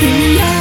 give me.